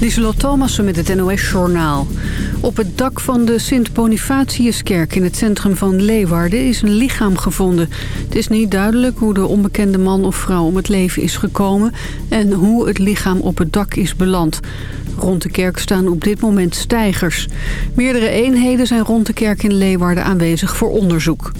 Lieselot Thomassen met het NOS-journaal. Op het dak van de Sint-Bonifatiuskerk in het centrum van Leeuwarden is een lichaam gevonden. Het is niet duidelijk hoe de onbekende man of vrouw om het leven is gekomen... en hoe het lichaam op het dak is beland. Rond de kerk staan op dit moment stijgers. Meerdere eenheden zijn rond de kerk in Leeuwarden aanwezig voor onderzoek.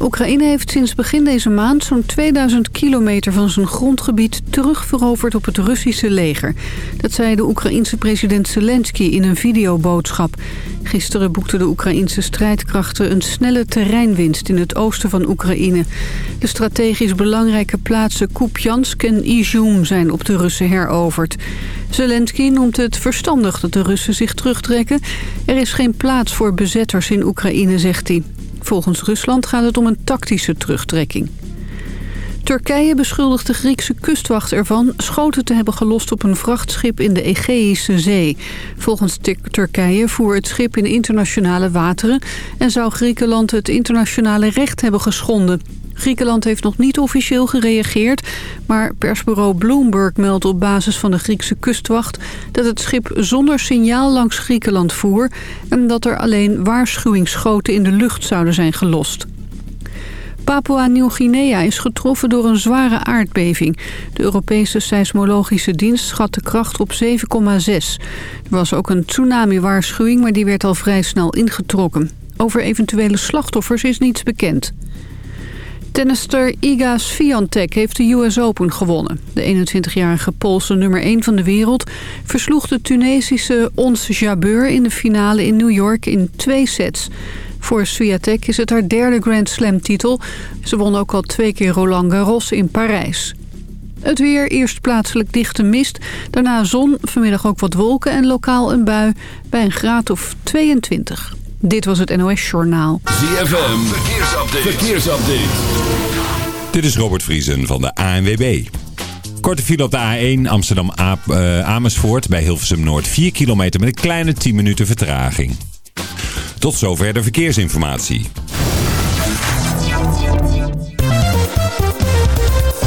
Oekraïne heeft sinds begin deze maand zo'n 2000 kilometer van zijn grondgebied terugveroverd op het Russische leger. Dat zei de Oekraïense president Zelensky in een videoboodschap. Gisteren boekten de Oekraïense strijdkrachten een snelle terreinwinst in het oosten van Oekraïne. De strategisch belangrijke plaatsen Kupjansk en Izum zijn op de Russen heroverd. Zelensky noemt het verstandig dat de Russen zich terugtrekken. Er is geen plaats voor bezetters in Oekraïne, zegt hij. Volgens Rusland gaat het om een tactische terugtrekking. Turkije beschuldigt de Griekse kustwacht ervan schoten te hebben gelost op een vrachtschip in de Egeïsche Zee. Volgens Turkije voer het schip in internationale wateren en zou Griekenland het internationale recht hebben geschonden. Griekenland heeft nog niet officieel gereageerd... maar persbureau Bloomberg meldt op basis van de Griekse kustwacht... dat het schip zonder signaal langs Griekenland voer... en dat er alleen waarschuwingsschoten in de lucht zouden zijn gelost. Papua-Nieuw-Guinea is getroffen door een zware aardbeving. De Europese seismologische dienst schat de kracht op 7,6. Er was ook een tsunami-waarschuwing, maar die werd al vrij snel ingetrokken. Over eventuele slachtoffers is niets bekend. Tennister Iga Swiatek heeft de US Open gewonnen. De 21-jarige Poolse nummer 1 van de wereld versloeg de Tunesische Ons Jabeur in de finale in New York in twee sets. Voor Swiatek is het haar derde Grand Slam titel. Ze won ook al twee keer Roland Garros in Parijs. Het weer, eerst plaatselijk dichte mist. Daarna zon, vanmiddag ook wat wolken en lokaal een bui bij een graad of 22. Dit was het NOS Journaal. ZFM, verkeersupdate. verkeersupdate. Dit is Robert Vriesen van de ANWB. Korte file op de A1 Amsterdam-Amersfoort bij Hilversum Noord. 4 kilometer met een kleine 10 minuten vertraging. Tot zover de verkeersinformatie.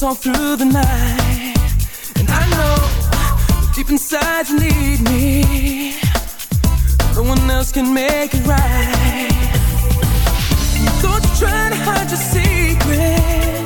Hold all through the night. And I know deep inside you need me. No one else can make it right. Don't you try to hide your secrets.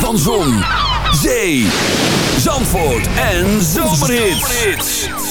Van Zon, Zee, Zandvoort en Zomerhits.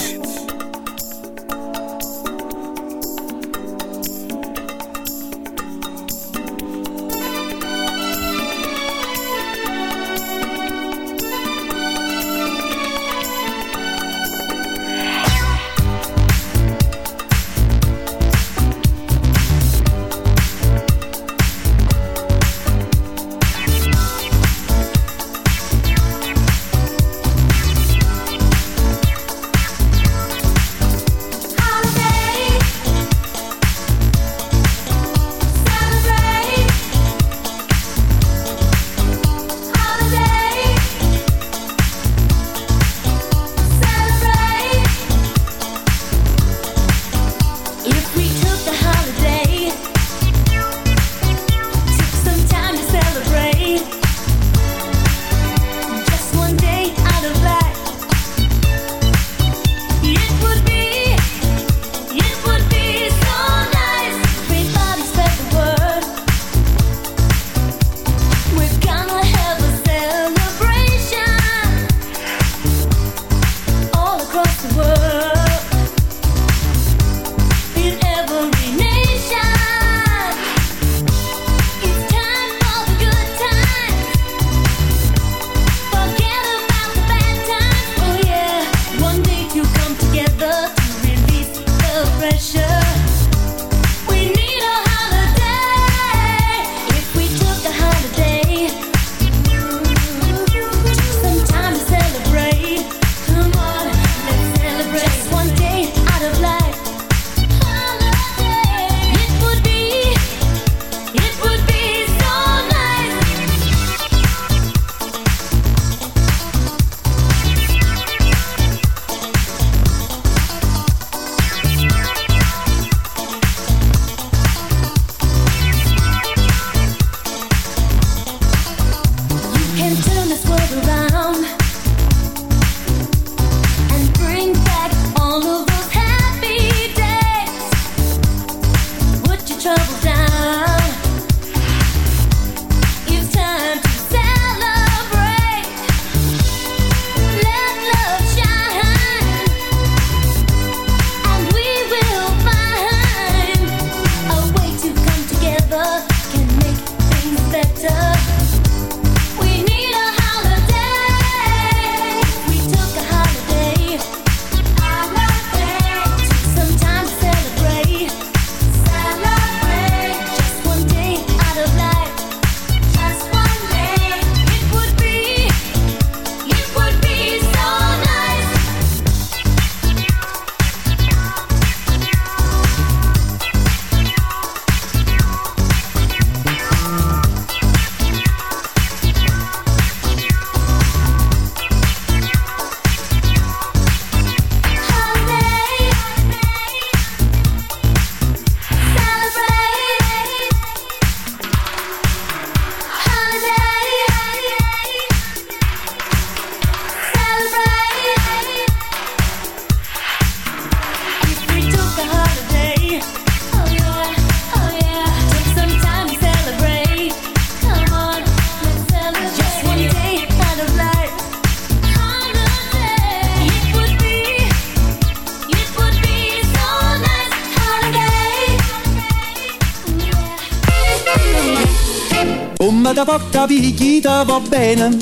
Picchita va bene.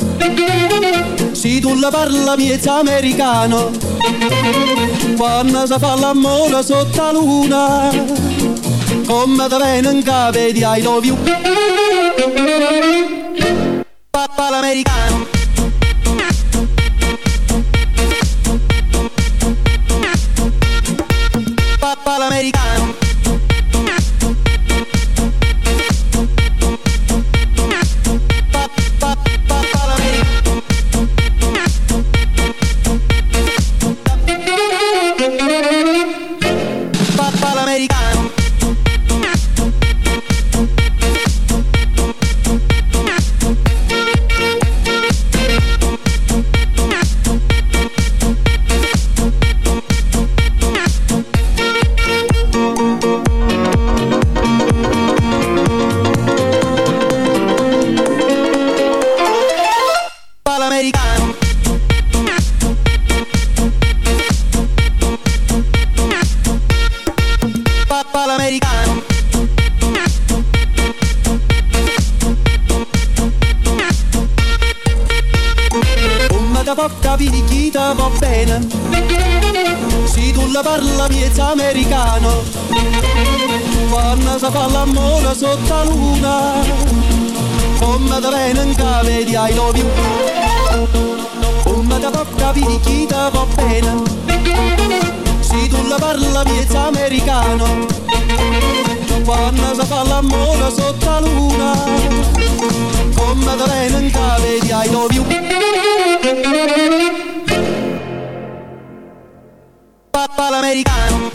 Se tu la parla miezza americano Quando si fa l'amore sotto la luna Come da viene in capo di you mica poca va bene. Se tu la parla miezza americano, quando sa fa l'amore sotto la luna, come cave di che vedi ai lovi. Con da poca va bene. si tu la parla miezza americano, quando si fa l'amore sotto la luna. Come te lei non vedi ai dovi Papa l'americano.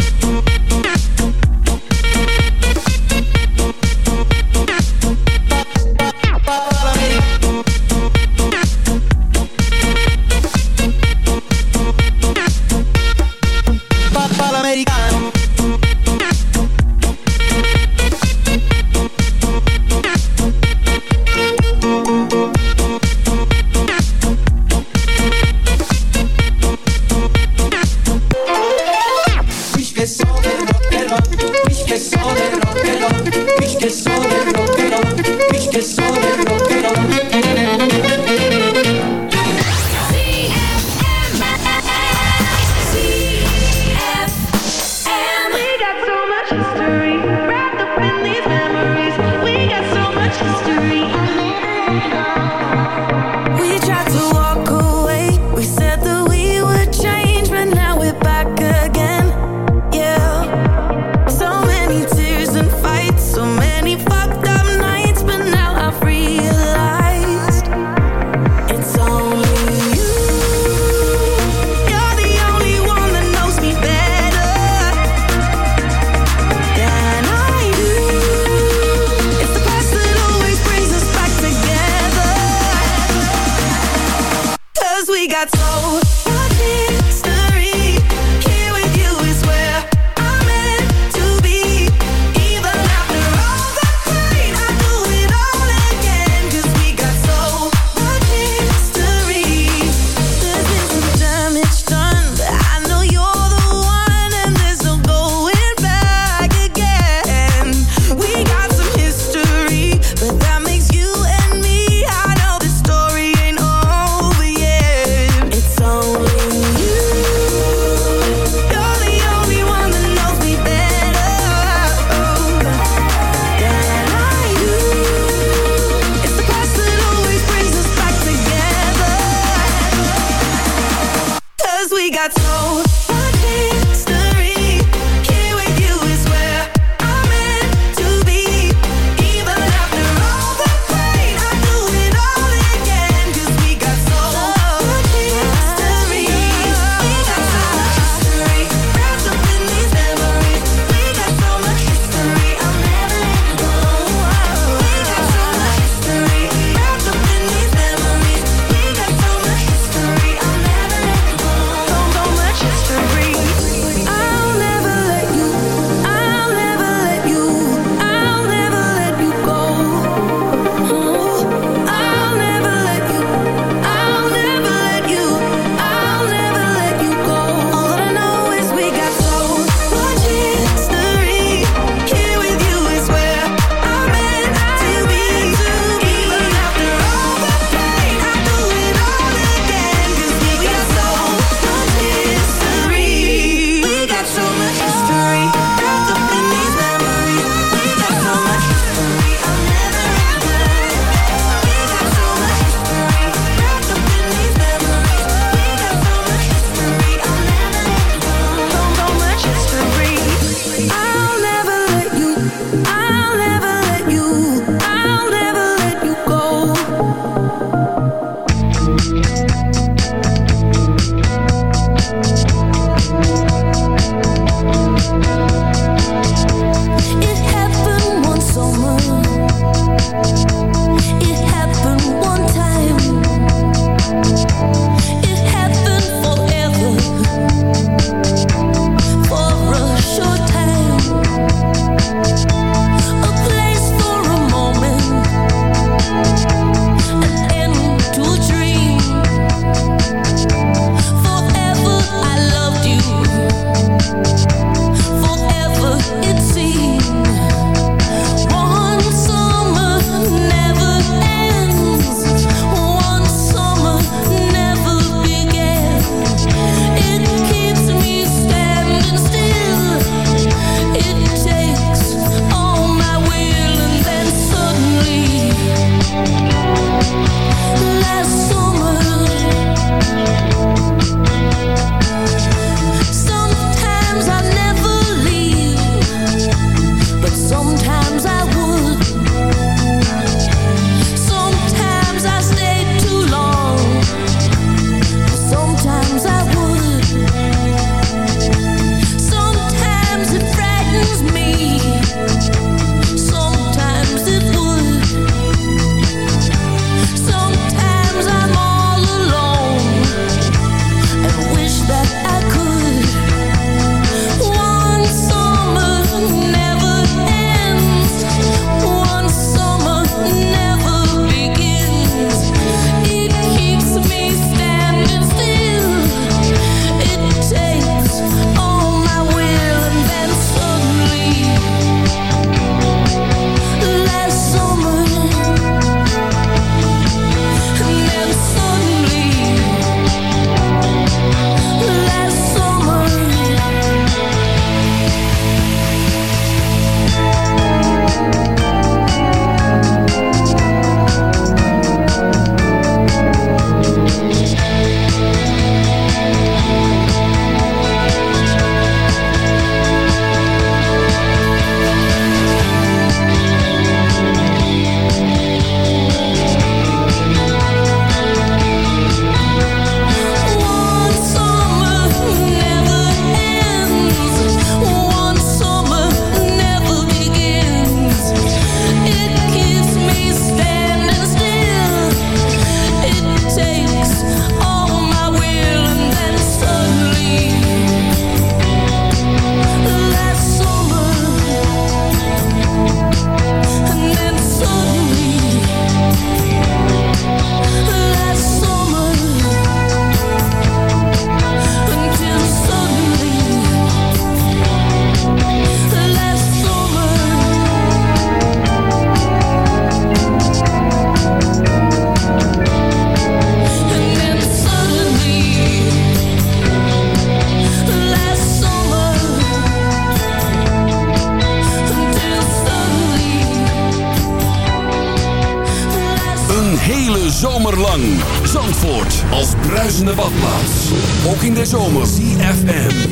zomerlang. Zandvoort als bruisende badplaats. Ook in de zomer. CFM.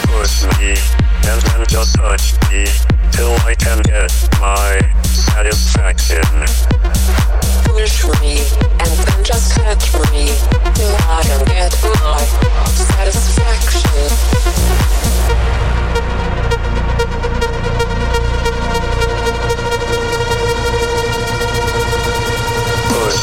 Push me, and then just touch me, till I can get my satisfaction. Push me, and then just touch me, till I can get my satisfaction.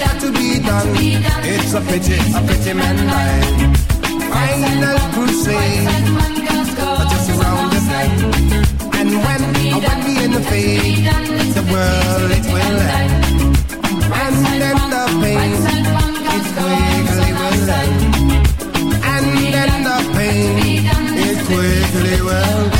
that to be done. It's a pity, a pity man dying. Final crusade, just around the bend. And when, when we in the fade, the world it will end. And then the pain, it quickly will end. And then the pain, it quickly will end.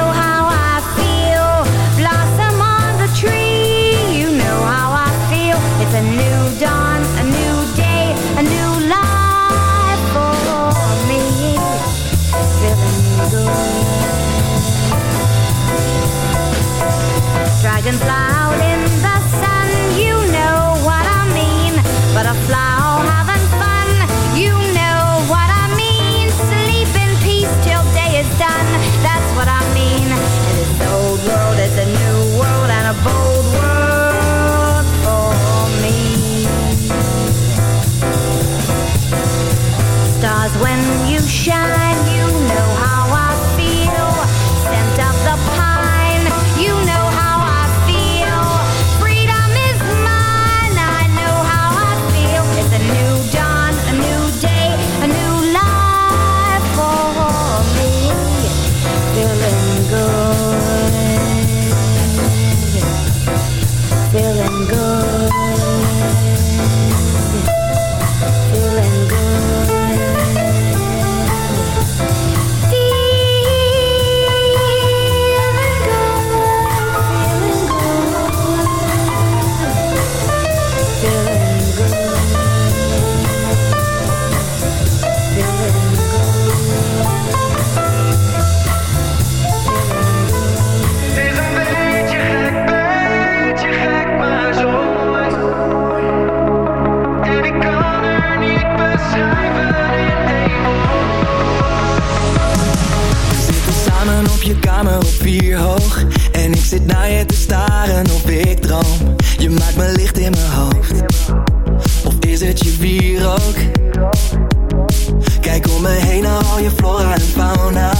heen al je flora en fauna.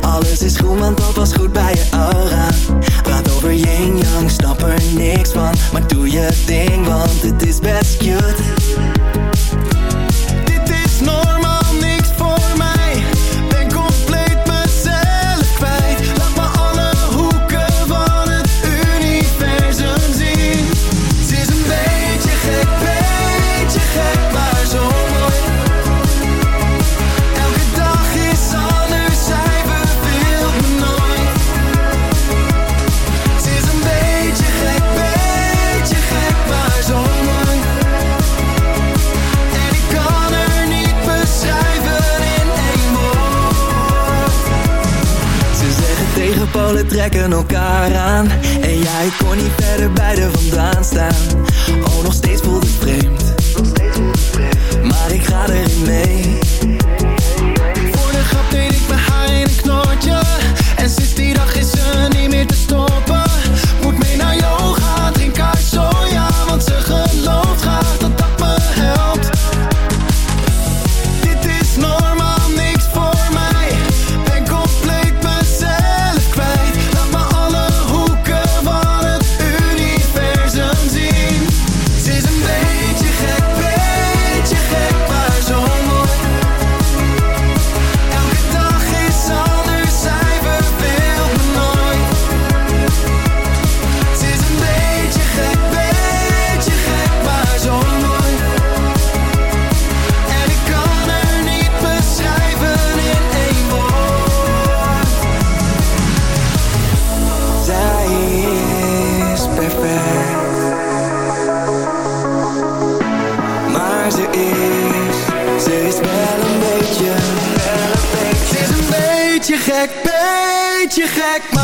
Alles is groen, want dat was goed bij je aura. Praat over yin-yang, snap er niks van. Maar doe je ding, want het is best cute. elkaar aan. En jij kon niet verder bij vandaan staan. Oh, nog steeds voelt het vreemd. Maar ik ga erin mee. je gek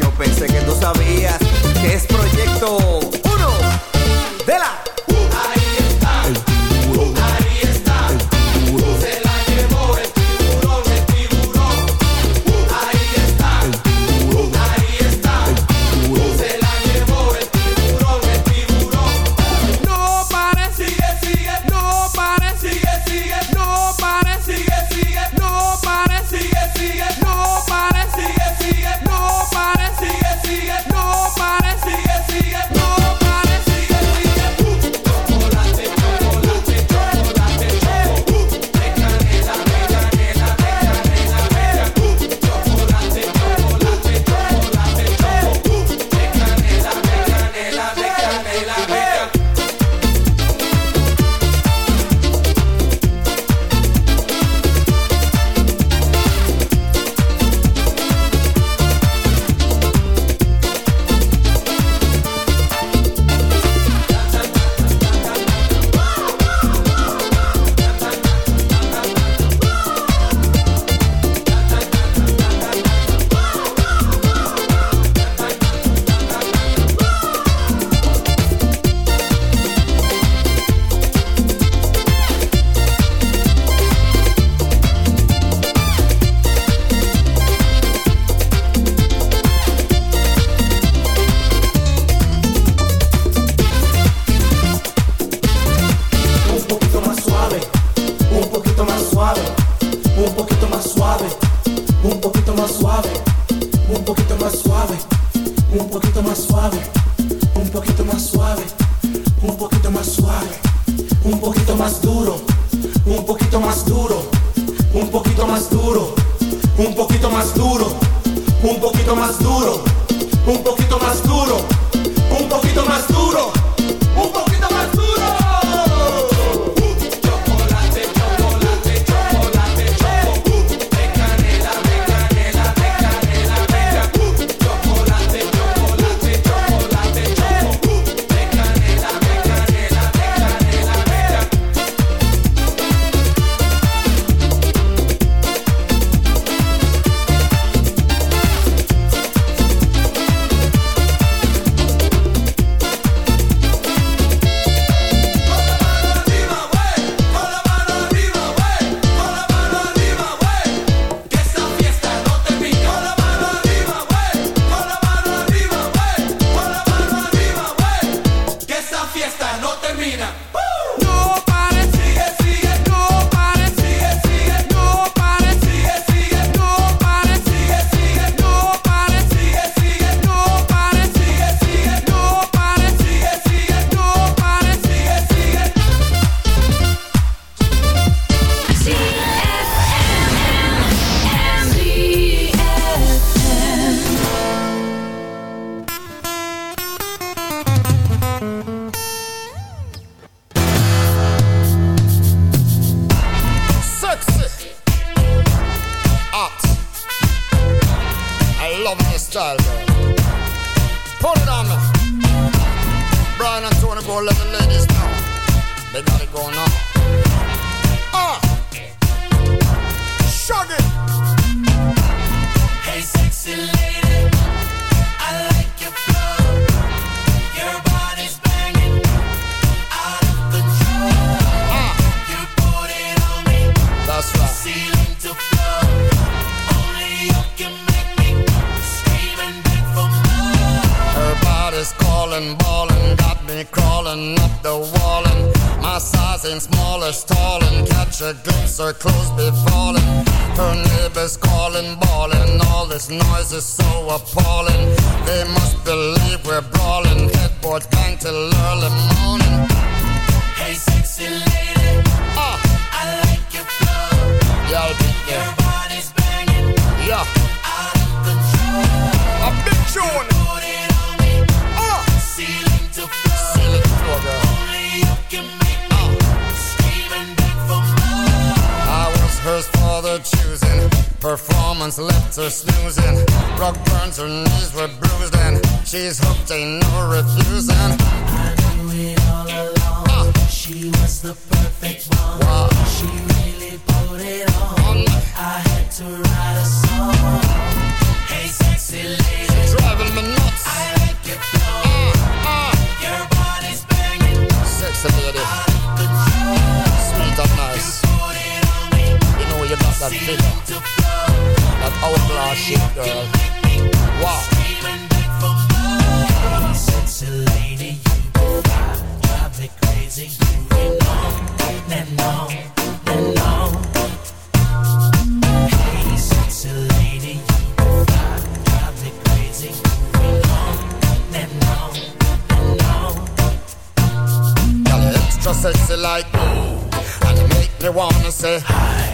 Pensé que tú sabías que es proyecto 1 de la blood figure Of outlaw shit, girl Wow Sexy crazy like And you make me wanna say hi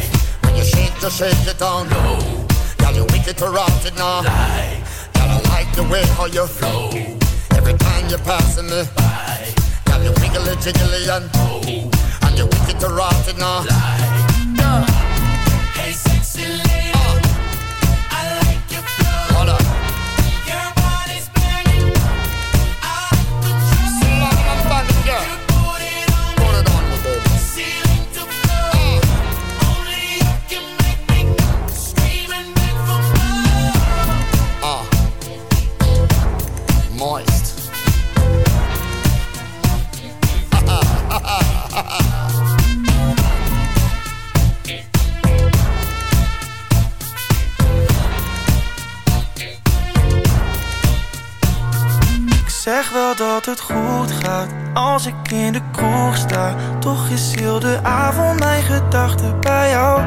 just shake it on, low. Girl, you wicked to rock it now. Lie. Girl, I like the way how you flow. Every time you're passing me by. Girl, you wiggly jiggly and oh. And you wicked to rock it now. Lie. dat het goed gaat als ik in de kroeg sta. Toch is heel de avond mijn gedachten bij jou.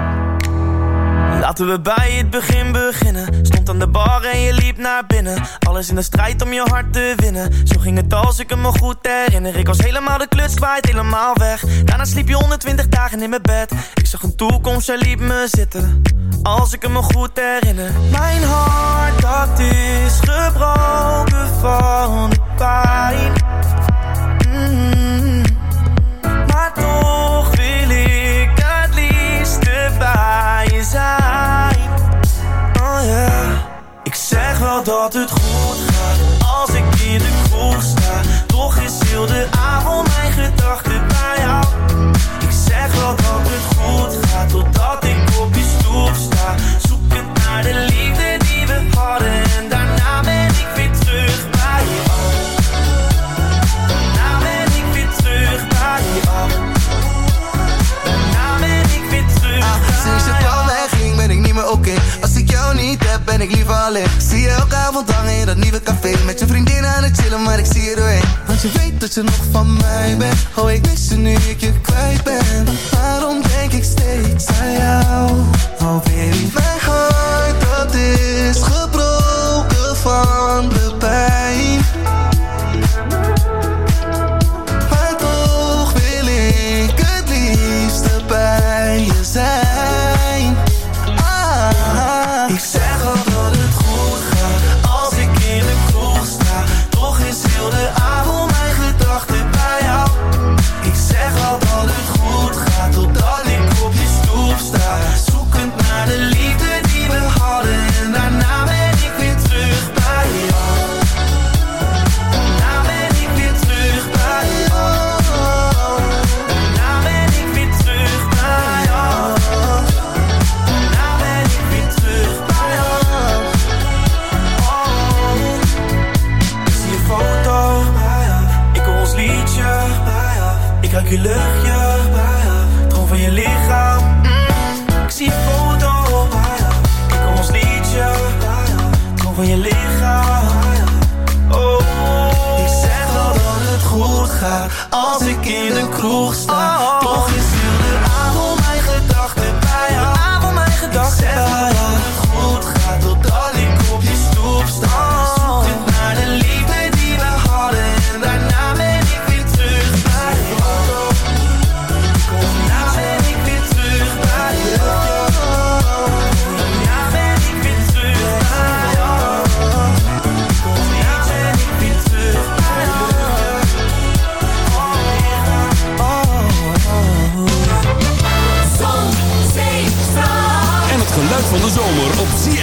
Laten we bij het begin beginnen. Stond aan de bar en je liep naar binnen. Alles in de strijd om je hart te winnen. Zo ging het als ik me goed herinner. Ik was helemaal de kluts kwijt, helemaal weg. Daarna sliep je 120 dagen in mijn bed. Ik zag een toekomst, jij liep me zitten. Als ik me goed herinner. Mijn hart, dat is gebroken Ik foto. Kijk om ons liedje. Kom van je lichaam. Oh. Ik zeg wel dat het goed gaat als ik in de kroeg sta.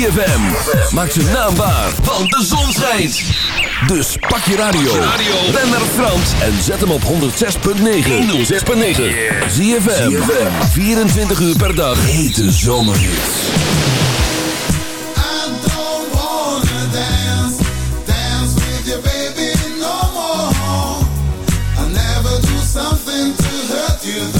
ZFM. Maak ze naambaar, want de zon schijnt. Dus pak je radio. Ben naar Frans en zet hem op 106.9. 106.9. ZFM. 24 uur per dag. Hete do Something to hurt you